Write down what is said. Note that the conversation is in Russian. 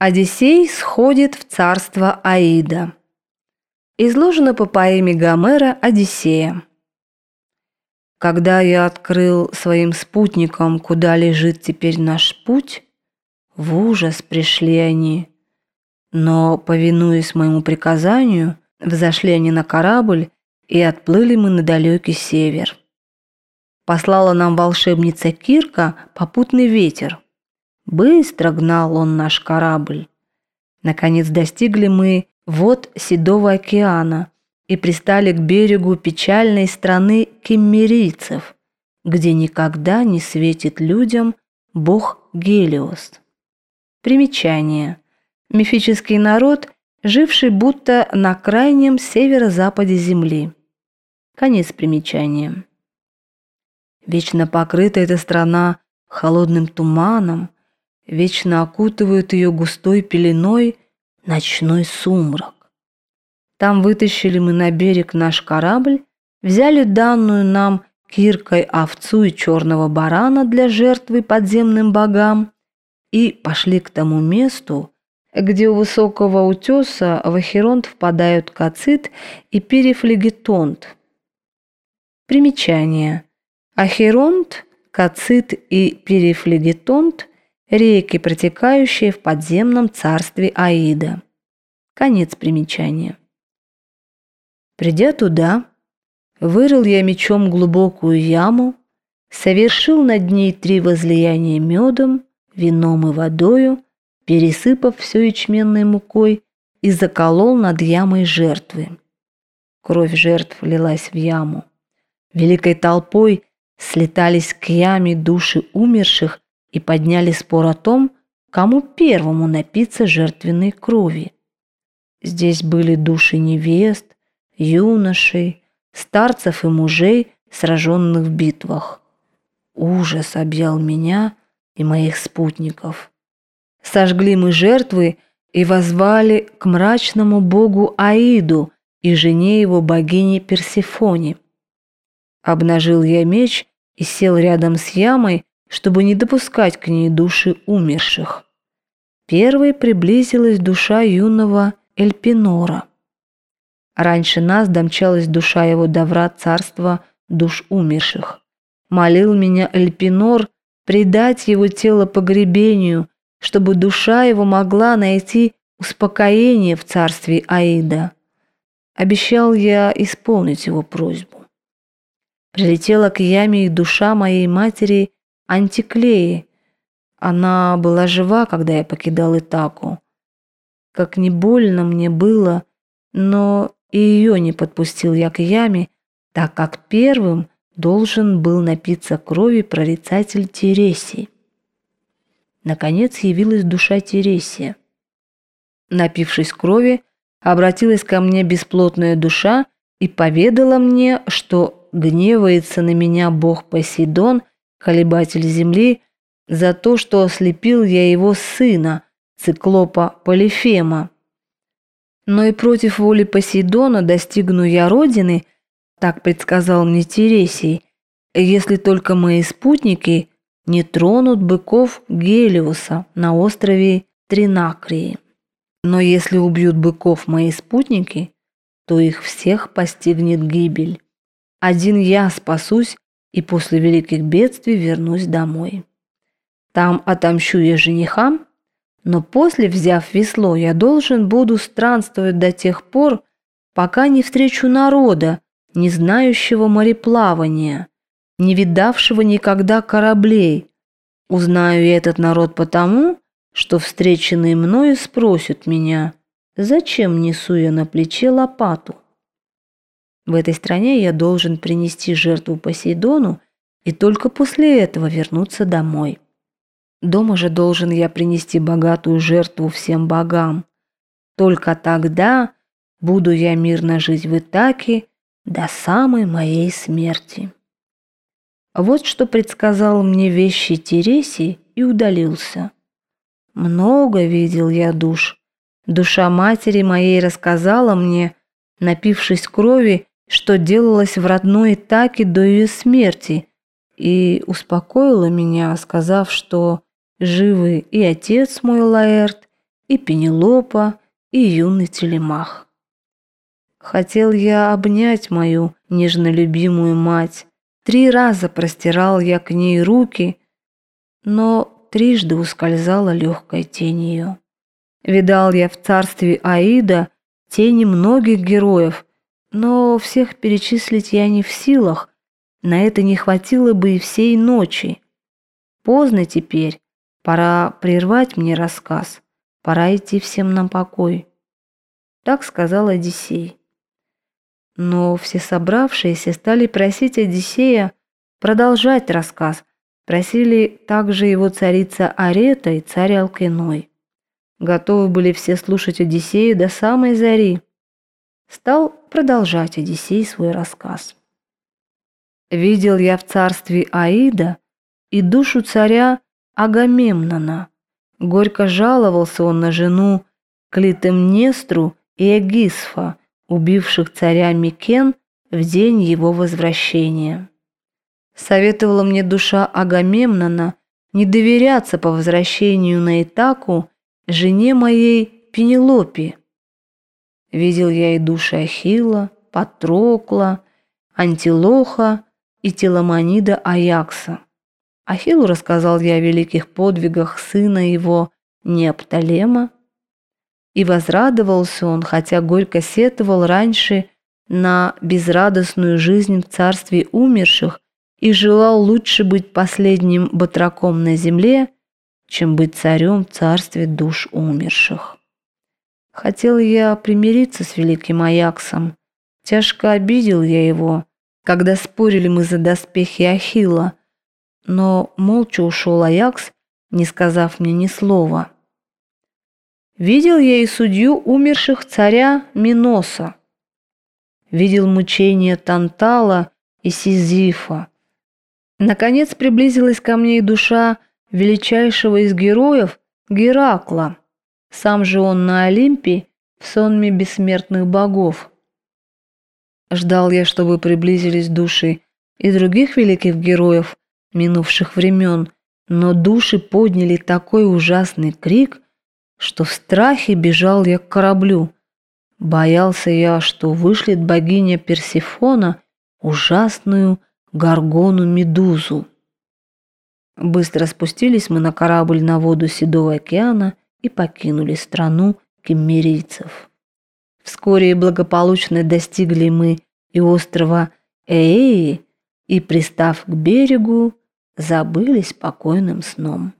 Одиссей сходит в царство Аида. Изложено по поэме Гомера «Одиссея». Когда я открыл своим спутникам, куда лежит теперь наш путь, в ужас пришли они. Но, повинуясь моему приказанию, взошли они на корабль, и отплыли мы на далекий север. Послала нам волшебница Кирка попутный ветер – Быстро гнал он наш корабль. Наконец достигли мы вод Седого океана и пристали к берегу печальной страны киммерийцев, где никогда не светит людям бог Гелиос. Примечание. Мифический народ, живший будто на крайнем северо-западе Земли. Конец примечания. Вечно покрыта эта страна холодным туманом, вечно окутывают ее густой пеленой ночной сумрак. Там вытащили мы на берег наш корабль, взяли данную нам киркой овцу и черного барана для жертвы подземным богам и пошли к тому месту, где у высокого утеса в Ахеронт впадают кацит и перифлегетонт. Примечание. Ахеронт, кацит и перифлегетонт реки, протекающие в подземном царстве Аида. Конец примечания. Придя туда, вырыл я мечом глубокую яму, совершил над ней три возлияния медом, вином и водою, пересыпав все ячменной мукой и заколол над ямой жертвы. Кровь жертв лилась в яму. Великой толпой слетались к яме души умерших и подняли спор о том, кому первому напиться жертвенной крови. Здесь были души невест, юношей, старцев и мужей, сраженных в битвах. Ужас объял меня и моих спутников. Сожгли мы жертвы и возвали к мрачному богу Аиду и жене его богини Персифоне. Обнажил я меч и сел рядом с ямой, чтобы не допускать к ней души умерших. Первой приблизилась душа юного Эльпинора. Раньше нас домчалась душа его до врат царства душ умерших. Молил меня Эльпинор предать его тело погребению, чтобы душа его могла найти успокоение в царстве Аида. Обещал я исполнить его просьбу. Прилетела к яме и душа моей матери Антиклеи. Она была жива, когда я покидал Итаку. Как не больно мне было, но и ее не подпустил я к яме, так как первым должен был напиться крови прорицатель Тересий. Наконец явилась душа Тересия. Напившись крови, обратилась ко мне бесплотная душа и поведала мне, что гневается на меня бог Посейдон колебатель земли, за то, что ослепил я его сына, циклопа Полифема. Но и против воли Посейдона достигну я родины, так предсказал мне Тересий, если только мои спутники не тронут быков Гелиуса на острове Тринакрии. Но если убьют быков мои спутники, то их всех постигнет гибель. Один я спасусь и после великих бедствий вернусь домой. Там отомщу я женихам, но после, взяв весло, я должен буду странствовать до тех пор, пока не встречу народа, не знающего мореплавания, не видавшего никогда кораблей. Узнаю я этот народ потому, что встреченные мною спросят меня, зачем несу я на плече лопату. В этой стране я должен принести жертву Посейдону и только после этого вернуться домой. Дома же должен я принести богатую жертву всем богам. Только тогда буду я мирно жить в Итаке до самой моей смерти. Вот что предсказал мне вещи Тересий и удалился. Много видел я душ. Душа матери моей рассказала мне, напившись крови, что делалось в родной Таке до ее смерти, и успокоила меня, сказав, что живы и отец мой Лаэрт, и Пенелопа, и юный Телемах. Хотел я обнять мою нежно любимую мать. Три раза простирал я к ней руки, но трижды ускользала легкая тень ее. Видал я в царстве Аида тени многих героев, но всех перечислить я не в силах, на это не хватило бы и всей ночи. Поздно теперь, пора прервать мне рассказ, пора идти всем на покой. Так сказал Одиссей. Но все собравшиеся стали просить Одиссея продолжать рассказ, просили также его царица Арета и царь Алкиной. Готовы были все слушать Одиссея до самой зари. Стал продолжать Одиссей свой рассказ. «Видел я в царстве Аида и душу царя Агамемнона. Горько жаловался он на жену Клитемнестру и Эгисфа, убивших царя Микен в день его возвращения. Советовала мне душа Агамемнона не доверяться по возвращению на Итаку жене моей Пенелопе. Видел я и души Ахилла, Патрокла, Антилоха и Теламонида Аякса. Ахиллу рассказал я о великих подвигах сына его Неопталема, и возрадовался он, хотя горько сетовал раньше на безрадостную жизнь в царстве умерших и желал лучше быть последним батраком на земле, чем быть царем в царстве душ умерших. Хотел я примириться с великим Аяксом. Тяжко обидел я его, когда спорили мы за доспехи Ахилла, но молча ушел Аякс, не сказав мне ни слова. Видел я и судью умерших царя Миноса. Видел мучения Тантала и Сизифа. Наконец приблизилась ко мне и душа величайшего из героев Геракла. Сам же он на Олимпе в сонме бессмертных богов. Ждал я, чтобы приблизились души и других великих героев минувших времен, но души подняли такой ужасный крик, что в страхе бежал я к кораблю. Боялся я, что вышлет богиня Персифона ужасную горгону Медузу. Быстро спустились мы на корабль на воду Седого океана и покинули страну кеммерийцев. Вскоре благополучно достигли мы и острова Эи, и, пристав к берегу, забыли спокойным сном.